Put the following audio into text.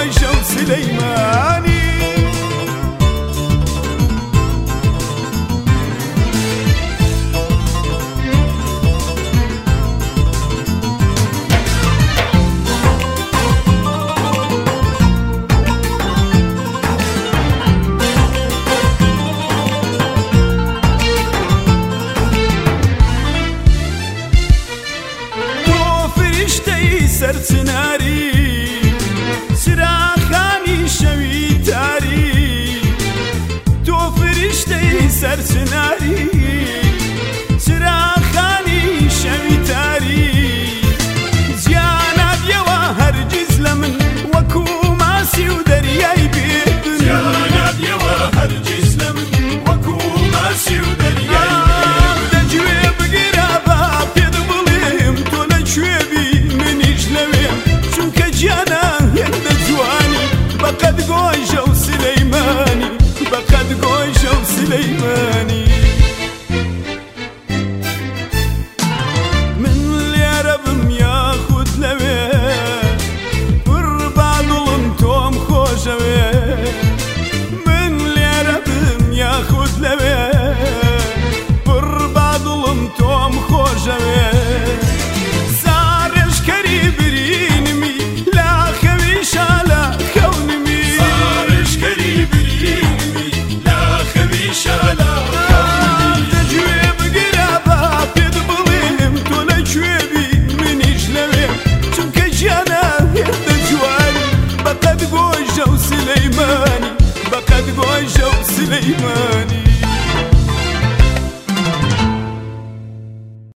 هشام وسليماني سرت ناري سەرچناری چراخانی شەوی تاری؟ جیانات یەوە هەرگیز لە من وەکو ماسی و دەریای بێ جیانات یەوە هەرگیز لە من وەکو ماسی و دەریای آه، دەجوێ بگیرە با پێت بڵێم تۆ لەکوێبی منیش لەوێ چونکە جیانە هێندە جوانی بەقەت گۆی ژەوز Goja Süleymani Fakat Goja Süleymani